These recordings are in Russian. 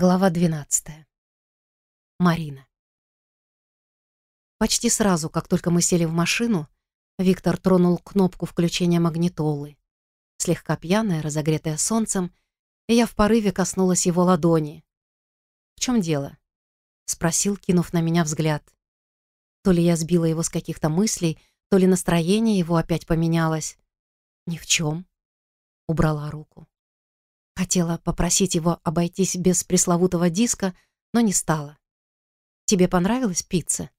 Глава 12. Марина. Почти сразу, как только мы сели в машину, Виктор тронул кнопку включения магнитолы. Слегка пьяная, разогретая солнцем, и я в порыве коснулась его ладони. «В чем дело?» — спросил, кинув на меня взгляд. То ли я сбила его с каких-то мыслей, то ли настроение его опять поменялось. «Ни в чем», — убрала руку. Хотела попросить его обойтись без пресловутого диска, но не стала. «Тебе понравилась пицца?»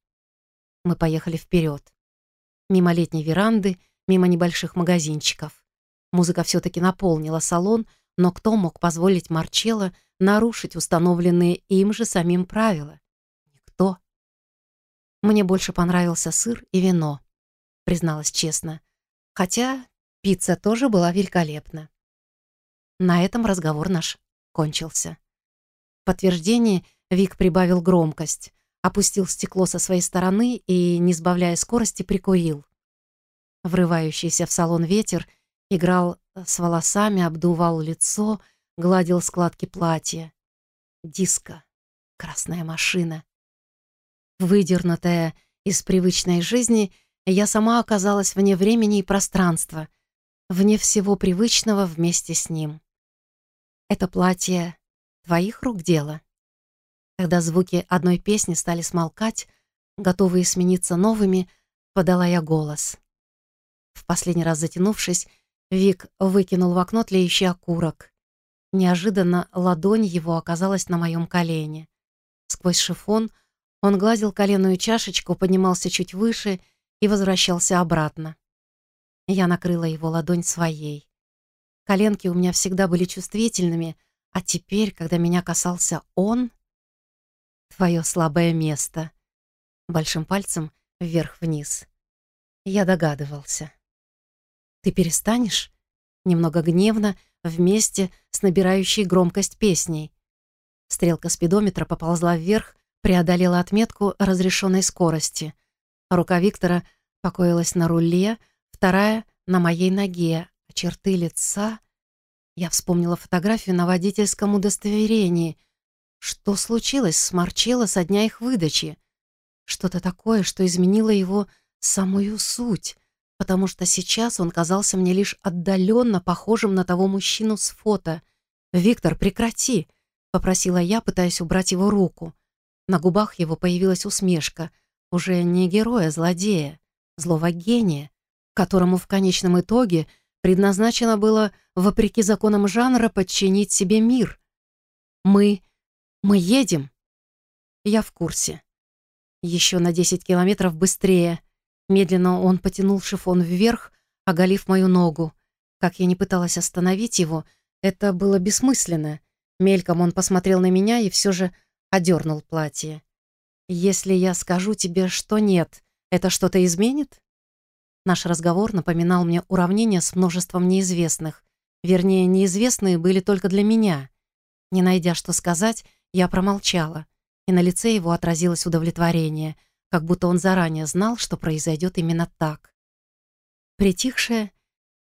Мы поехали вперед. Мимо летней веранды, мимо небольших магазинчиков. Музыка все-таки наполнила салон, но кто мог позволить Марчелло нарушить установленные им же самим правила? Никто. Мне больше понравился сыр и вино, призналась честно. Хотя пицца тоже была великолепна. На этом разговор наш кончился. В подтверждение Вик прибавил громкость, опустил стекло со своей стороны и, не сбавляя скорости, прикурил. Врывающийся в салон ветер играл с волосами, обдувал лицо, гладил складки платья. Диско. Красная машина. Выдернутая из привычной жизни, я сама оказалась вне времени и пространства, вне всего привычного вместе с ним. Это платье твоих рук дело? Когда звуки одной песни стали смолкать, готовые смениться новыми, подала я голос. В последний раз затянувшись, Вик выкинул в окно тлеющий окурок. Неожиданно ладонь его оказалась на моем колене. Сквозь шифон он гладил коленную чашечку, поднимался чуть выше и возвращался обратно. Я накрыла его ладонь своей. Коленки у меня всегда были чувствительными, а теперь, когда меня касался он... Твое слабое место. Большим пальцем вверх-вниз. Я догадывался. Ты перестанешь? Немного гневно, вместе с набирающей громкость песней. Стрелка спидометра поползла вверх, преодолела отметку разрешенной скорости. Рука Виктора покоилась на руле, вторая — на моей ноге, а черты лица... Я вспомнила фотографию на водительском удостоверении. Что случилось с Марчелло со дня их выдачи? Что-то такое, что изменило его самую суть, потому что сейчас он казался мне лишь отдаленно похожим на того мужчину с фото. «Виктор, прекрати!» — попросила я, пытаясь убрать его руку. На губах его появилась усмешка, уже не героя-злодея, злого гения, которому в конечном итоге — предназначено было, вопреки законам жанра, подчинить себе мир. Мы... мы едем. Я в курсе. Еще на 10 километров быстрее. Медленно он потянул шифон вверх, оголив мою ногу. Как я не пыталась остановить его, это было бессмысленно. Мельком он посмотрел на меня и все же одернул платье. «Если я скажу тебе, что нет, это что-то изменит?» Наш разговор напоминал мне уравнение с множеством неизвестных. Вернее, неизвестные были только для меня. Не найдя, что сказать, я промолчала, и на лице его отразилось удовлетворение, как будто он заранее знал, что произойдет именно так. Притихшая,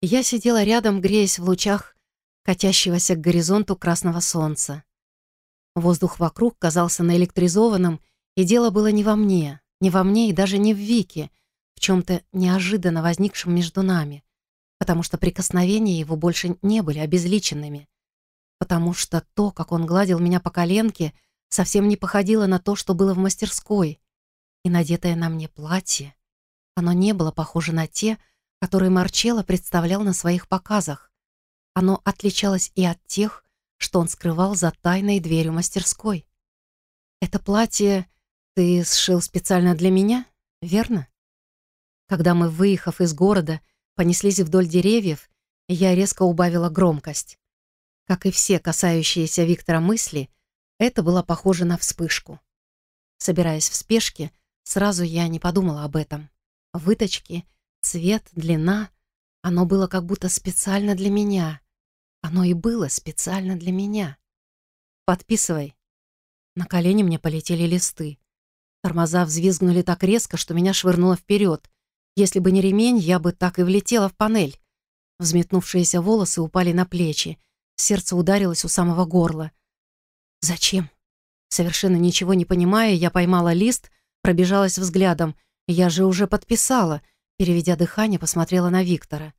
я сидела рядом, греясь в лучах катящегося к горизонту красного солнца. Воздух вокруг казался наэлектризованным, и дело было не во мне, не во мне и даже не в Вике — чем-то неожиданно возникшем между нами, потому что прикосновения его больше не были обезличенными, потому что то, как он гладил меня по коленке, совсем не походило на то, что было в мастерской, и надетое на мне платье, оно не было похоже на те, которые Марчелло представлял на своих показах. Оно отличалось и от тех, что он скрывал за тайной дверью мастерской. «Это платье ты сшил специально для меня, верно?» Когда мы, выехав из города, понеслись вдоль деревьев, я резко убавила громкость. Как и все касающиеся Виктора мысли, это было похоже на вспышку. Собираясь в спешке, сразу я не подумала об этом. Выточки, цвет, длина — оно было как будто специально для меня. Оно и было специально для меня. «Подписывай». На колени мне полетели листы. Тормоза взвизгнули так резко, что меня швырнуло вперед. Если бы не ремень, я бы так и влетела в панель. Взметнувшиеся волосы упали на плечи. Сердце ударилось у самого горла. Зачем? Совершенно ничего не понимая, я поймала лист, пробежалась взглядом. Я же уже подписала. Переведя дыхание, посмотрела на Виктора.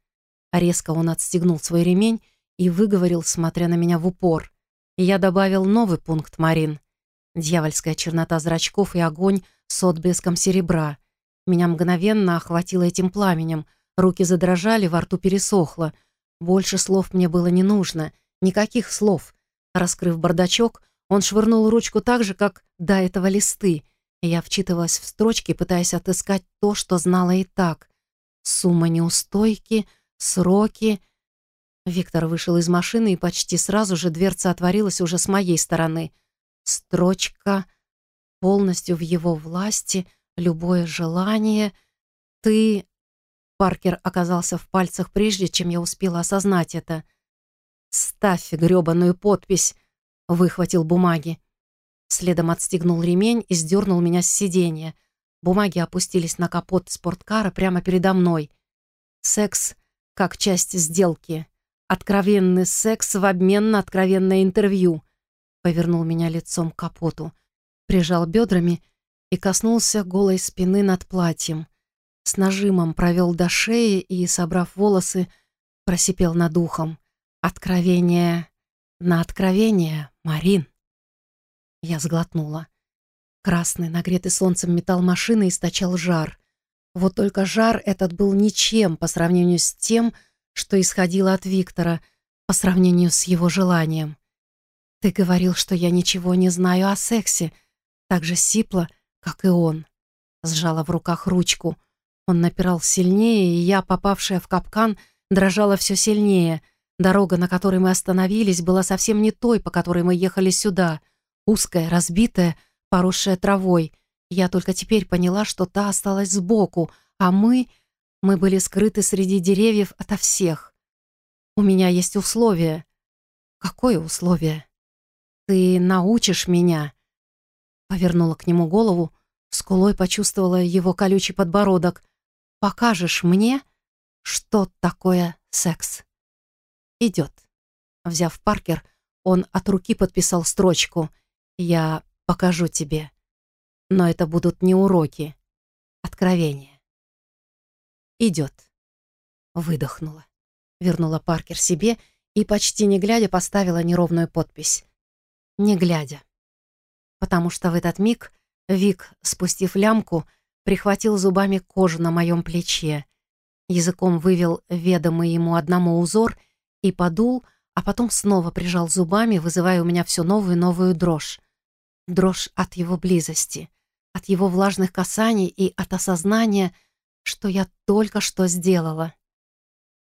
Резко он отстегнул свой ремень и выговорил, смотря на меня в упор. Я добавил новый пункт, Марин. Дьявольская чернота зрачков и огонь с отблеском серебра. Меня мгновенно охватило этим пламенем. Руки задрожали, во рту пересохло. Больше слов мне было не нужно. Никаких слов. Раскрыв бардачок, он швырнул ручку так же, как до этого листы. Я вчитывалась в строчки, пытаясь отыскать то, что знала и так. Сумма неустойки, сроки... Виктор вышел из машины, и почти сразу же дверца отворилась уже с моей стороны. Строчка полностью в его власти, любое желание. Ты... Паркер оказался в пальцах прежде, чем я успела осознать это. «Ставь грёбаную подпись!» — выхватил бумаги. Следом отстегнул ремень и сдернул меня с сиденья. Бумаги опустились на капот спорткара прямо передо мной. Секс как часть сделки. Откровенный секс в обмен на откровенное интервью. Повернул меня лицом к капоту. Прижал бедрами и коснулся голой спины над платьем. С нажимом провел до шеи и, собрав волосы, просипел над ухом. Откровение на откровение, Марин. Я сглотнула. Красный, нагретый солнцем металл машины источал жар. Вот только жар этот был ничем по сравнению с тем, что исходило от Виктора, по сравнению с его желанием. «Ты говорил, что я ничего не знаю о сексе», так же сипло, как и он. Сжала в руках ручку. Он напирал сильнее, и я, попавшая в капкан, дрожала все сильнее. Дорога, на которой мы остановились, была совсем не той, по которой мы ехали сюда. Узкая, разбитая, поросшая травой. Я только теперь поняла, что та осталась сбоку, а мы... Мы были скрыты среди деревьев ото всех. У меня есть условие. Какое условие? Ты научишь меня. Повернула к нему голову, скулой почувствовала его колючий подбородок. Покажешь мне, что такое секс? Идет. Взяв Паркер, он от руки подписал строчку — я покажу тебе. Но это будут не уроки, откровения. Идет. Выдохнула. Вернула Паркер себе и, почти не глядя, поставила неровную подпись. Не глядя. Потому что в этот миг Вик, спустив лямку, прихватил зубами кожу на моем плече, языком вывел ведомый ему одному узор и подул, а потом снова прижал зубами, вызывая у меня все новую и новую дрожь. Дрожь от его близости, от его влажных касаний и от осознания, что я только что сделала.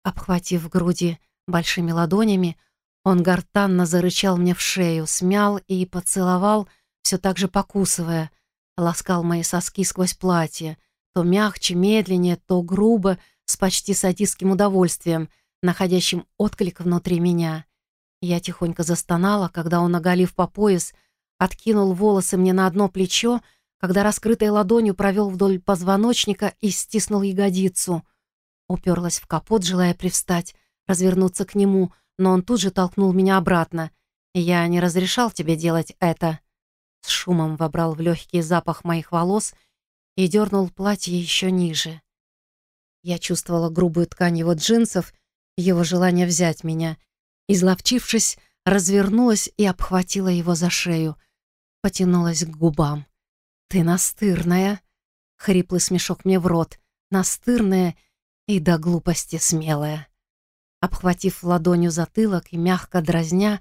Обхватив груди большими ладонями, он гортанно зарычал мне в шею, смял и поцеловал, все так же покусывая, ласкал мои соски сквозь платье, то мягче, медленнее, то грубо, с почти садистским удовольствием, находящим отклик внутри меня. Я тихонько застонала, когда он, оголив по пояс, откинул волосы мне на одно плечо, когда раскрытой ладонью провел вдоль позвоночника и стиснул ягодицу. Уперлась в капот, желая привстать, развернуться к нему, но он тут же толкнул меня обратно. «Я не разрешал тебе делать это». С шумом вобрал в легкий запах моих волос и дернул платье еще ниже. Я чувствовала грубую ткань его джинсов, его желание взять меня. Изловчившись, развернулась и обхватила его за шею — потянулась к губам. «Ты настырная!» — хриплый смешок мне в рот. «Настырная и до глупости смелая!» Обхватив ладонью затылок и мягко дразня,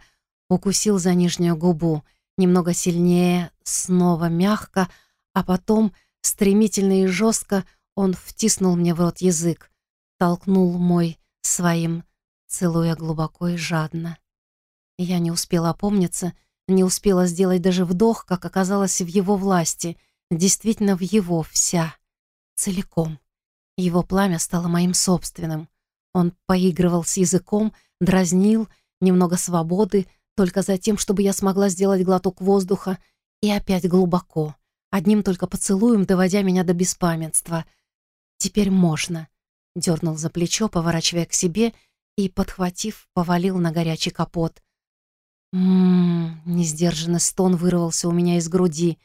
укусил за нижнюю губу, немного сильнее, снова мягко, а потом, стремительно и жестко, он втиснул мне в рот язык, толкнул мой своим, целуя глубоко и жадно. Я не успела опомниться — не успела сделать даже вдох, как оказалось в его власти, действительно в его вся, целиком. Его пламя стало моим собственным. Он поигрывал с языком, дразнил, немного свободы, только за тем, чтобы я смогла сделать глоток воздуха, и опять глубоко, одним только поцелуем, доводя меня до беспамятства. «Теперь можно», — дернул за плечо, поворачивая к себе и, подхватив, повалил на горячий капот. «Ммм, не Несдержанный стон вырвался у меня из груди.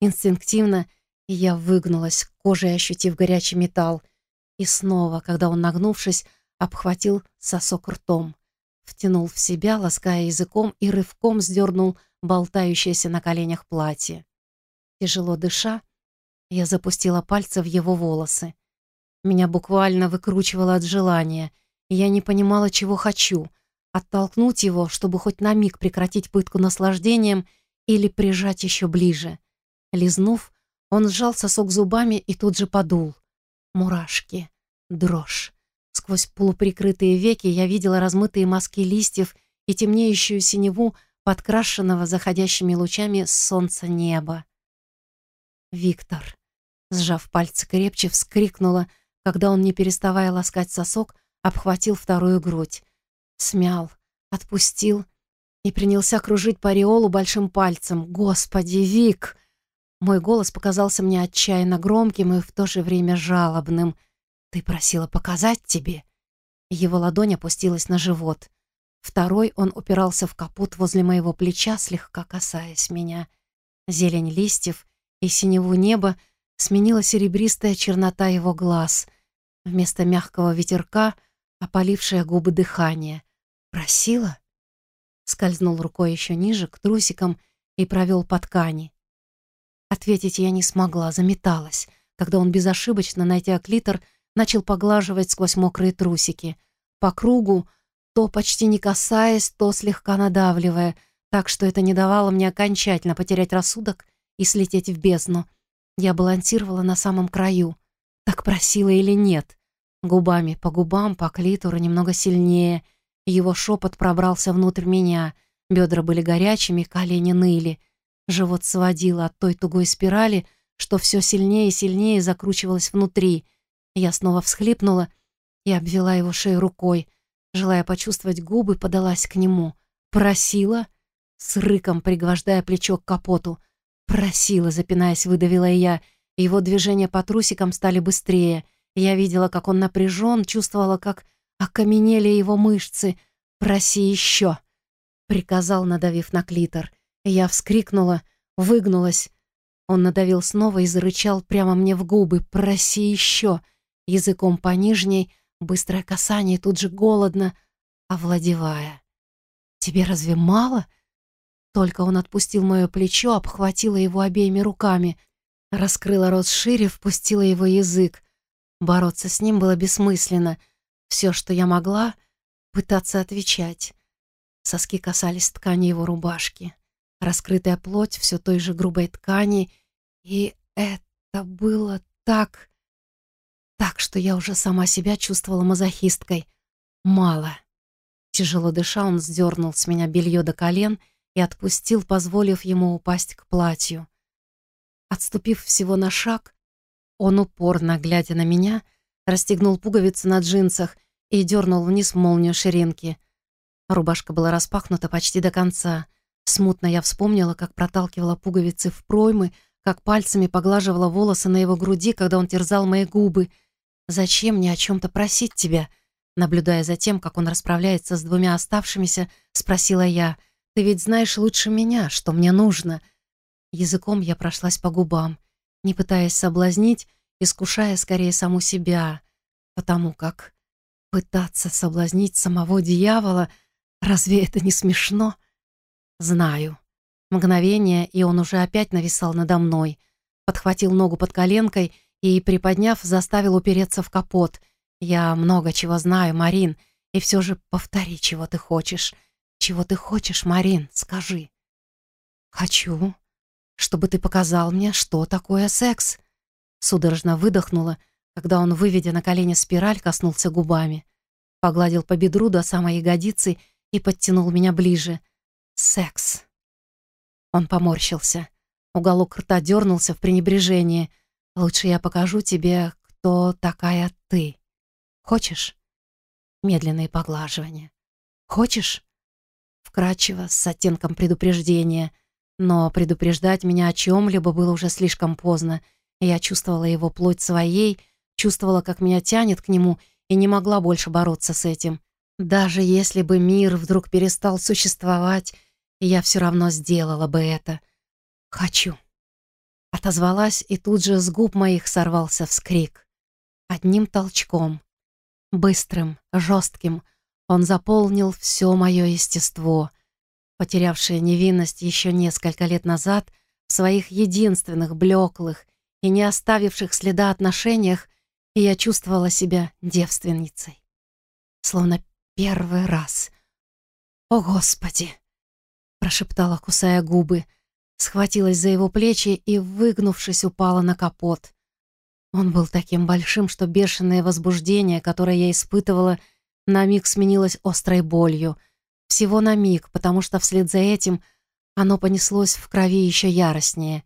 Инстинктивно я выгнулась, кожей ощутив горячий металл. И снова, когда он, нагнувшись, обхватил сосок ртом. Втянул в себя, лаская языком, и рывком сдернул болтающееся на коленях платье. Тяжело дыша, я запустила пальцы в его волосы. Меня буквально выкручивало от желания, и я не понимала, чего хочу — оттолкнуть его, чтобы хоть на миг прекратить пытку наслаждением или прижать еще ближе. Лизнув, он сжал сосок зубами и тут же подул. Мурашки, дрожь. Сквозь полуприкрытые веки я видела размытые маски листьев и темнеющую синеву подкрашенного заходящими лучами солнца неба. «Виктор», сжав пальцы крепче, вскрикнула, когда он, не переставая ласкать сосок, обхватил вторую грудь. Смял, отпустил и принялся кружить по ореолу большим пальцем. «Господи, Вик!» Мой голос показался мне отчаянно громким и в то же время жалобным. «Ты просила показать тебе?» Его ладонь опустилась на живот. Второй он упирался в капот возле моего плеча, слегка касаясь меня. Зелень листьев и синеву неба сменила серебристая чернота его глаз. Вместо мягкого ветерка — опалившее губы дыхание. «Просила?» Скользнул рукой еще ниже, к трусикам, и провел по ткани. Ответить я не смогла, заметалась, когда он безошибочно, найдя клитор, начал поглаживать сквозь мокрые трусики. По кругу, то почти не касаясь, то слегка надавливая, так что это не давало мне окончательно потерять рассудок и слететь в бездну. Я балансировала на самом краю. Так просила или нет? Губами по губам, по клитору немного сильнее — его шепот пробрался внутрь меня. Бедра были горячими, колени ныли. Живот сводило от той тугой спирали, что все сильнее и сильнее закручивалось внутри. Я снова всхлипнула и обвела его шею рукой. Желая почувствовать губы, подалась к нему. Просила, с рыком пригвождая плечо к капоту. Просила, запинаясь, выдавила я. Его движения по трусикам стали быстрее. Я видела, как он напряжен, чувствовала, как Окаменели его мышцы. «Проси еще!» Приказал, надавив на клитор. Я вскрикнула, выгнулась. Он надавил снова и зарычал прямо мне в губы. «Проси еще!» Языком по нижней, быстрое касание, тут же голодно, овладевая. «Тебе разве мало?» Только он отпустил мое плечо, обхватила его обеими руками, раскрыла рот шире, впустила его язык. Бороться с ним было бессмысленно — все, что я могла, пытаться отвечать. Соски касались ткани его рубашки. Раскрытая плоть все той же грубой ткани. И это было так... Так, что я уже сама себя чувствовала мазохисткой. Мало. Тяжело дыша, он сдернул с меня белье до колен и отпустил, позволив ему упасть к платью. Отступив всего на шаг, он упорно, глядя на меня, — расстегнул пуговицы на джинсах и дернул вниз молнию ширинки. Рубашка была распахнута почти до конца. Смутно я вспомнила, как проталкивала пуговицы в проймы, как пальцами поглаживала волосы на его груди, когда он терзал мои губы. «Зачем мне о чем-то просить тебя?» Наблюдая за тем, как он расправляется с двумя оставшимися, спросила я. «Ты ведь знаешь лучше меня, что мне нужно». Языком я прошлась по губам, не пытаясь соблазнить, искушая скорее саму себя, потому как пытаться соблазнить самого дьявола, разве это не смешно? Знаю. Мгновение, и он уже опять нависал надо мной, подхватил ногу под коленкой и, приподняв, заставил упереться в капот. «Я много чего знаю, Марин, и все же повтори, чего ты хочешь. Чего ты хочешь, Марин, скажи». «Хочу, чтобы ты показал мне, что такое секс», Судорожно выдохнула, когда он, выведя на колени спираль, коснулся губами. Погладил по бедру до самой ягодицы и подтянул меня ближе. Секс. Он поморщился. Уголок рта дернулся в пренебрежении. «Лучше я покажу тебе, кто такая ты. Хочешь?» Медленные поглаживания. «Хочешь?» Вкрадчиво, с оттенком предупреждения. Но предупреждать меня о чем-либо было уже слишком поздно — я чувствовала его плоть своей, чувствовала, как меня тянет к нему, и не могла больше бороться с этим. Даже если бы мир вдруг перестал существовать, я все равно сделала бы это. Хочу. Отозвалась, и тут же с губ моих сорвался вскрик. Одним толчком, быстрым, жестким, он заполнил все мое естество, потерявшее невинность еще несколько лет назад в своих единственных, блеклых и не оставивших следа отношениях, и я чувствовала себя девственницей. Словно первый раз. «О, Господи!» — прошептала, кусая губы, схватилась за его плечи и, выгнувшись, упала на капот. Он был таким большим, что бешеное возбуждение, которое я испытывала, на миг сменилось острой болью. Всего на миг, потому что вслед за этим оно понеслось в крови еще яростнее.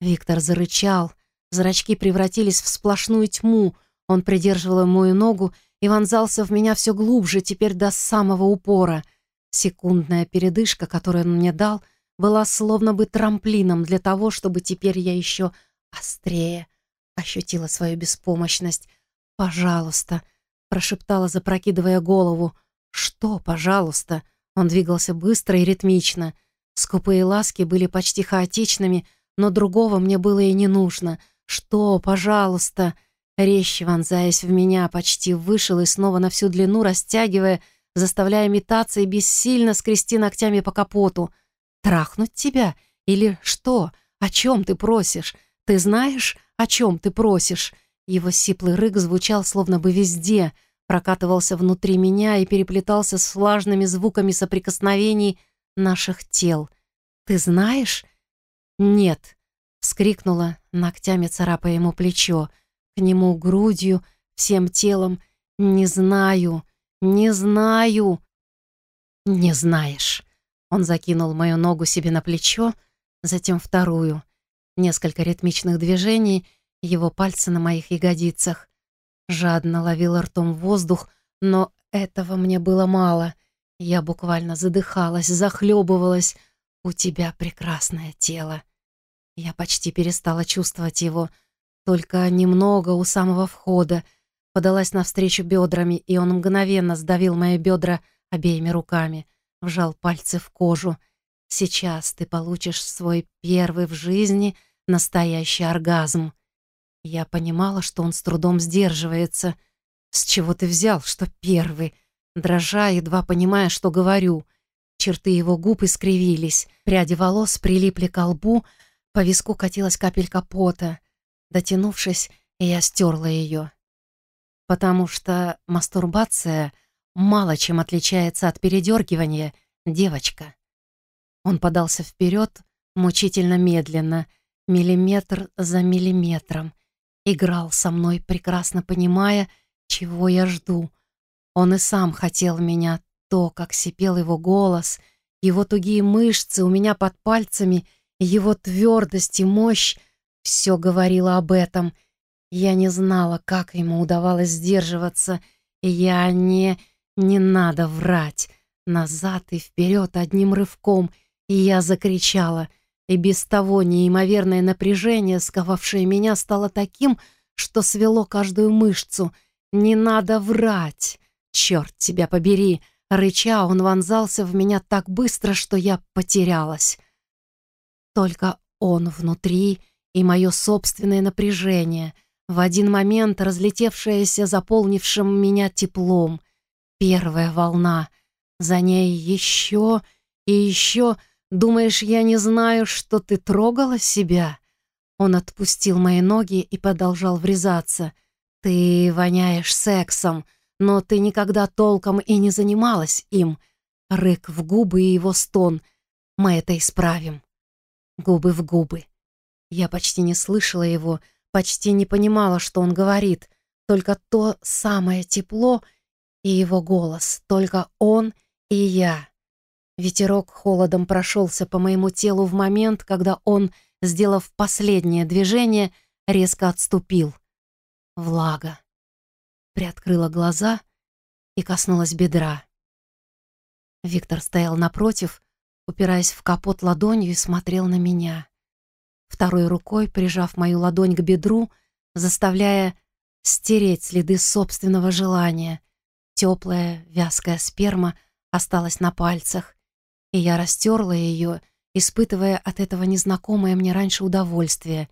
Виктор зарычал, зрачки превратились в сплошную тьму, он придерживал мою ногу и вонзался в меня все глубже, теперь до самого упора. Секундная передышка, которую он мне дал — была словно бы трамплином для того, чтобы теперь я еще острее ощутила свою беспомощность. «Пожалуйста», — прошептала, запрокидывая голову. «Что, пожалуйста?» Он двигался быстро и ритмично. Скупые ласки были почти хаотичными, но другого мне было и не нужно. «Что, пожалуйста?» Резче вонзаясь в меня, почти вышел и снова на всю длину растягивая, заставляя метаться и бессильно скрести ногтями по капоту — Трахнуть тебя? Или что? О чем ты просишь? Ты знаешь, о чем ты просишь?» Его сиплый рык звучал словно бы везде, прокатывался внутри меня и переплетался с влажными звуками соприкосновений наших тел. «Ты знаешь?» «Нет», — вскрикнула, ногтями царапая ему плечо, к нему грудью, всем телом. «Не знаю, не знаю». «Не знаешь». Он закинул мою ногу себе на плечо, затем вторую. Несколько ритмичных движений, его пальцы на моих ягодицах. Жадно ловил ртом воздух, но этого мне было мало. Я буквально задыхалась, захлебывалась. «У тебя прекрасное тело». Я почти перестала чувствовать его, только немного у самого входа. Подалась навстречу бедрами, и он мгновенно сдавил мои бедра обеими руками вжал пальцы в кожу. «Сейчас ты получишь свой первый в жизни настоящий оргазм». Я понимала, что он с трудом сдерживается. «С чего ты взял, что первый?» Дрожа, едва понимая, что говорю. Черты его губ искривились, пряди волос прилипли к лбу, по виску катилась капелька пота. Дотянувшись, я стерла ее. Потому что мастурбация — мало чем отличается от передергивания, девочка. Он подался вперед, мучительно медленно, миллиметр за миллиметром. Играл со мной, прекрасно понимая, чего я жду. Он и сам хотел меня, то, как сипел его голос, его тугие мышцы у меня под пальцами, его твердость и мощь, все говорило об этом. Я не знала, как ему удавалось сдерживаться. Я не... Не надо врать. Назад и вперед одним рывком. И я закричала. И без того неимоверное напряжение, сковавшее меня, стало таким, что свело каждую мышцу. Не надо врать. Черт тебя побери. Рыча, он вонзался в меня так быстро, что я потерялась. Только он внутри и мое собственное напряжение, в один момент разлетевшееся заполнившим меня теплом. Первая волна. За ней еще и еще. Думаешь, я не знаю, что ты трогала себя? Он отпустил мои ноги и продолжал врезаться. Ты воняешь сексом, но ты никогда толком и не занималась им. Рык в губы и его стон. Мы это исправим. Губы в губы. Я почти не слышала его, почти не понимала, что он говорит. Только то самое тепло и его голос, только он и я. Ветерок холодом прошелся по моему телу в момент, когда он, сделав последнее движение, резко отступил. Влага. Приоткрыла глаза и коснулась бедра. Виктор стоял напротив, упираясь в капот ладонью и смотрел на меня. Второй рукой, прижав мою ладонь к бедру, заставляя стереть следы собственного желания, Теплая, вязкая сперма осталась на пальцах. и я растерла ее, испытывая от этого незнакомое мне раньше удовольствие.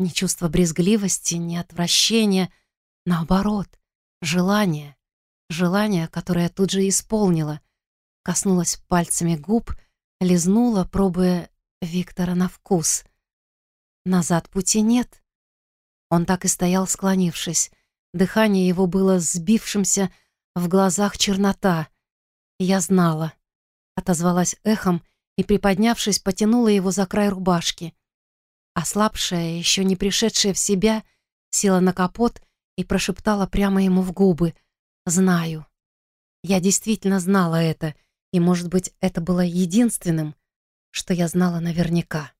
Ни чувство брезгливости, ни отвращения, наоборот, желание. Желание, которое тут же исполнила. Коснулась пальцами губ, лизнула, пробуя Виктора на вкус. Назад пути нет. Он так и стоял, склонившись. Дыхание его было сбившимся, в глазах чернота. Я знала. Отозвалась эхом и, приподнявшись, потянула его за край рубашки. Ослабшая, еще не пришедшая в себя, села на капот и прошептала прямо ему в губы. «Знаю». Я действительно знала это, и, может быть, это было единственным, что я знала наверняка.